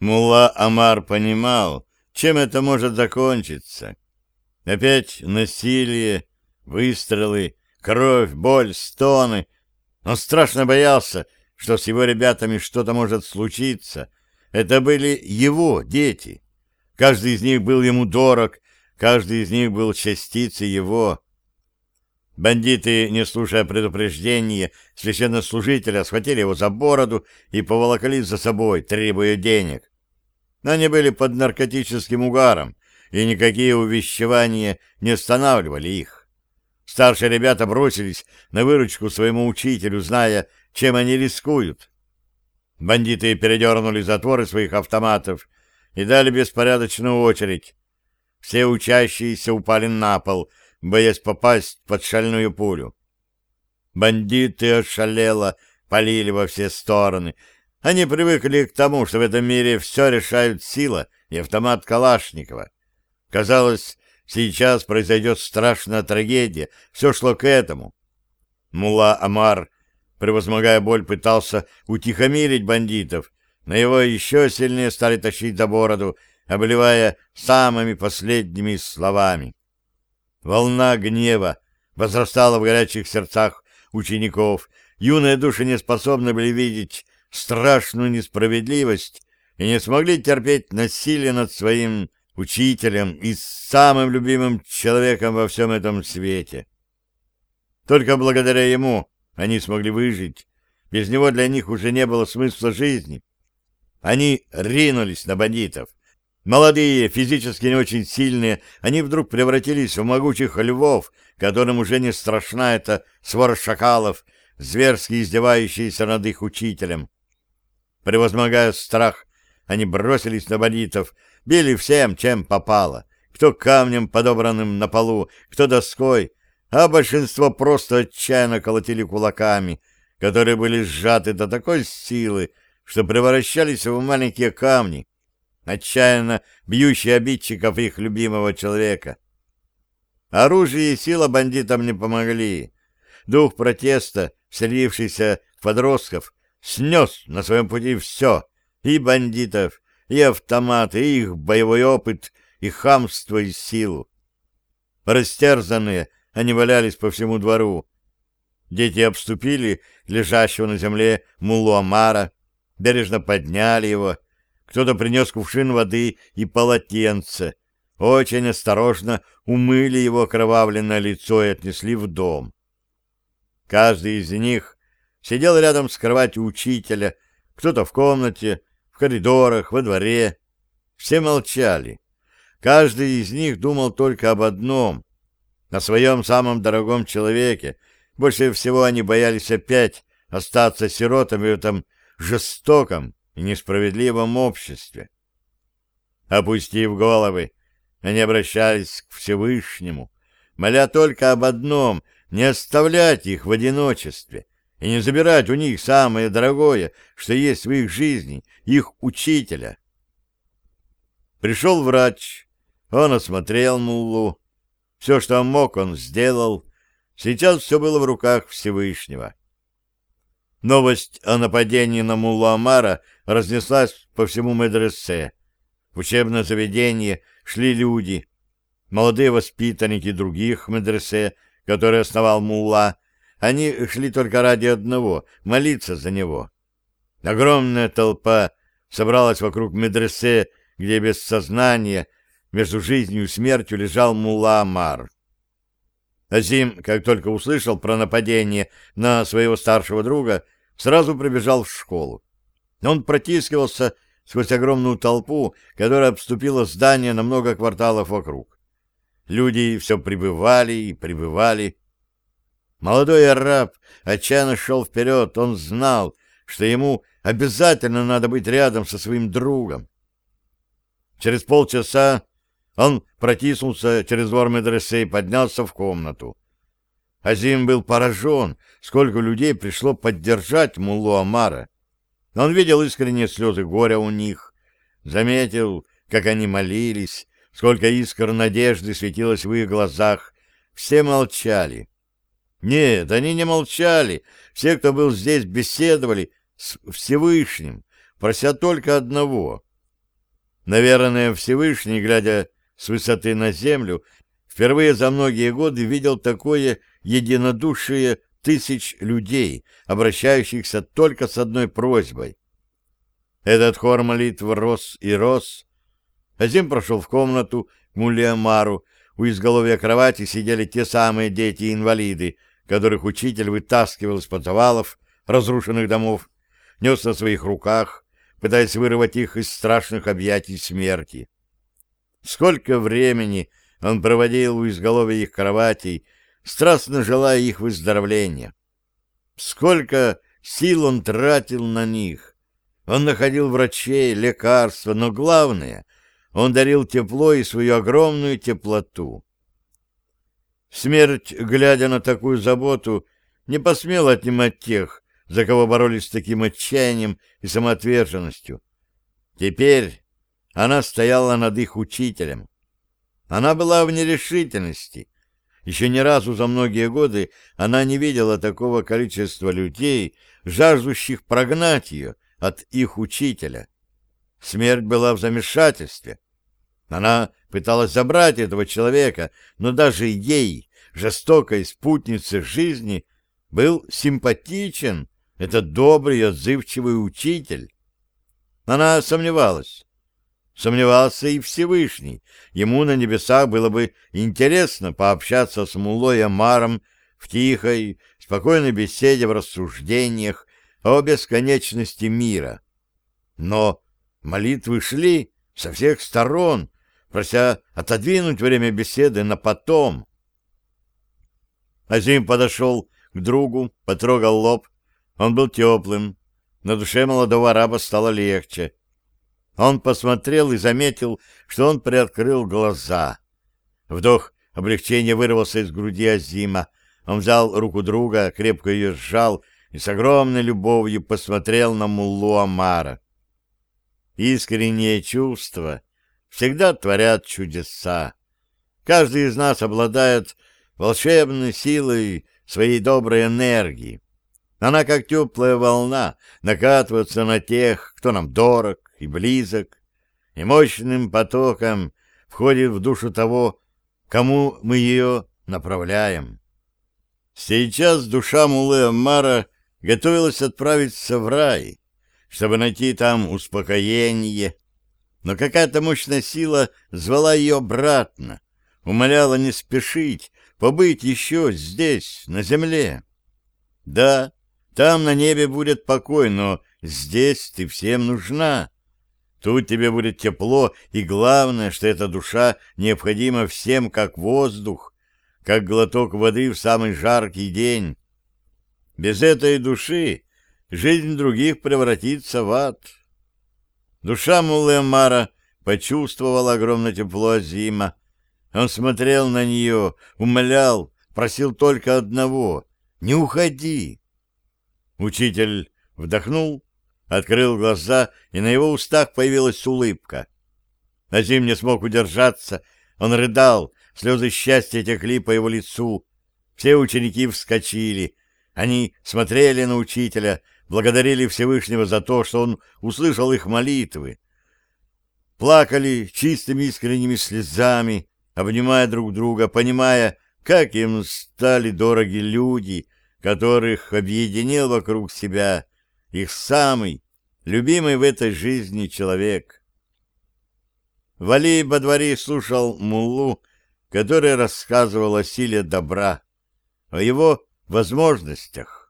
Мулла Амар понимал, чем это может закончиться. Опять насилие, выстрелы, кровь, боль, стоны. Он страшно боялся, что с его ребятами что-то может случиться. Это были его дети. Каждый из них был ему дорог, каждый из них был частицей его. Бандиты, не слушая предупреждения священнослужителя, схватили его за бороду и поволокли за собой, требуя денег. Но они были под наркотическим угаром, и никакие увещевания не останавливали их. Старшие ребята бросились на выручку своему учителю, зная, чем они рискуют. Бандиты передернули затворы своих автоматов и дали беспорядочную очередь. Все учащиеся упали на пол — боясь попасть под шальную пулю. Бандиты ошалело полили во все стороны. Они привыкли к тому, что в этом мире все решают сила и автомат Калашникова. Казалось, сейчас произойдет страшная трагедия. Все шло к этому. Мула Амар, превозмогая боль, пытался утихомирить бандитов, но его еще сильнее стали тащить за бороду, обливая самыми последними словами. Волна гнева возрастала в горячих сердцах учеников. Юные души не способны были видеть страшную несправедливость и не смогли терпеть насилие над своим учителем и самым любимым человеком во всем этом свете. Только благодаря ему они смогли выжить. Без него для них уже не было смысла жизни. Они ринулись на бандитов. Молодые, физически не очень сильные, они вдруг превратились в могучих львов, которым уже не страшна эта свора шакалов, зверски издевающиеся над их учителем. Превозмогая страх, они бросились на бандитов, били всем, чем попало, кто камнем, подобранным на полу, кто доской, а большинство просто отчаянно колотили кулаками, которые были сжаты до такой силы, что превращались в маленькие камни, отчаянно бьющий обидчиков их любимого человека. Оружие и сила бандитам не помогли. Дух протеста, вселившийся в подростков, снес на своем пути все, и бандитов, и автоматы, и их боевой опыт, и хамство, и силу. Растерзанные, они валялись по всему двору. Дети обступили лежащего на земле мулу Амара, бережно подняли его, кто-то принес кувшин воды и полотенце. Очень осторожно умыли его окровавленное лицо и отнесли в дом. Каждый из них сидел рядом с кроватью учителя, кто-то в комнате, в коридорах, во дворе. Все молчали. Каждый из них думал только об одном — о своем самом дорогом человеке. Больше всего они боялись опять остаться сиротами в этом жестоком, и несправедливом обществе. Опустив головы, они обращались к Всевышнему, моля только об одном — не оставлять их в одиночестве и не забирать у них самое дорогое, что есть в их жизни, их учителя. Пришел врач, он осмотрел Муллу. Все, что мог, он сделал. Сейчас все было в руках Всевышнего. Новость о нападении на Мулла Амара разнеслась по всему медресе. В учебное заведение шли люди, молодые воспитанники других медресе, которые основал Мулла. Они шли только ради одного — молиться за него. Огромная толпа собралась вокруг медресе, где без сознания между жизнью и смертью лежал Мулла Амар. Азим, как только услышал про нападение на своего старшего друга, сразу прибежал в школу. Он протискивался сквозь огромную толпу, которая обступила здание на много кварталов вокруг. Люди все прибывали и прибывали. Молодой араб отчаянно шел вперед. Он знал, что ему обязательно надо быть рядом со своим другом. Через полчаса он протиснулся через двор медресе и поднялся в комнату. Азим был поражен, сколько людей пришло поддержать Муллу Амара. Он видел искренние слезы горя у них, заметил, как они молились, сколько искр надежды светилось в их глазах. Все молчали. Нет, они не молчали. Все, кто был здесь, беседовали с Всевышним, прося только одного Наверное, Всевышний, глядя с высоты на землю, впервые за многие годы видел такое единодушие тысяч людей, обращающихся только с одной просьбой. Этот хор молитв рос и рос. Азим прошел в комнату к Мулиамару. У изголовья кровати сидели те самые дети-инвалиды, которых учитель вытаскивал из подвалов разрушенных домов, нес на своих руках, пытаясь вырвать их из страшных объятий смерти. Сколько времени он проводил у изголовья их кроватей, страстно желая их выздоровления. Сколько сил он тратил на них. Он находил врачей, лекарства, но главное, он дарил тепло и свою огромную теплоту. Смерть, глядя на такую заботу, не посмела отнимать тех, за кого боролись с таким отчаянием и самоотверженностью. Теперь она стояла над их учителем. Она была в нерешительности. Еще ни разу за многие годы она не видела такого количества людей, жаждущих прогнать ее от их учителя. Смерть была в замешательстве. Она пыталась забрать этого человека, но даже ей, жестокой спутнице жизни, был симпатичен этот добрый отзывчивый учитель. Она сомневалась. Сомневался и Всевышний. Ему на небесах было бы интересно пообщаться с Мулой Амаром в тихой, спокойной беседе в рассуждениях о бесконечности мира. Но молитвы шли со всех сторон, прося отодвинуть время беседы на потом. Азим подошел к другу, потрогал лоб. Он был теплым. На душе молодого араба стало легче. Он посмотрел и заметил, что он приоткрыл глаза. Вдох облегчения вырвался из груди Азима. Он взял руку друга, крепко ее сжал и с огромной любовью посмотрел на Муллу Амара. Искренние чувства всегда творят чудеса. Каждый из нас обладает волшебной силой своей доброй энергии. Она, как теплая волна, накатывается на тех, кто нам дорог, и близок, и мощным потоком входит в душу того, кому мы ее направляем. Сейчас душа Мулы Аммара готовилась отправиться в рай, чтобы найти там успокоение, но какая-то мощная сила звала ее обратно, умоляла не спешить, побыть еще здесь, на земле. Да, там на небе будет покой, но здесь ты всем нужна. Тут тебе будет тепло, и главное, что эта душа необходима всем, как воздух, как глоток воды в самый жаркий день. Без этой души жизнь других превратится в ад. Душа Мулы Амара почувствовала огромное тепло Азима. Он смотрел на нее, умолял, просил только одного — не уходи. Учитель вдохнул открыл глаза, и на его устах появилась улыбка. Азим не смог удержаться, он рыдал, слезы счастья текли по его лицу. Все ученики вскочили, они смотрели на учителя, благодарили Всевышнего за то, что он услышал их молитвы. Плакали чистыми искренними слезами, обнимая друг друга, понимая, как им стали дороги люди, которых объединил вокруг себя их самый любимый в этой жизни человек. Вали Бадвари слушал Муллу, который рассказывал о силе добра, о его возможностях.